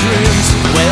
dreams.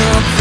up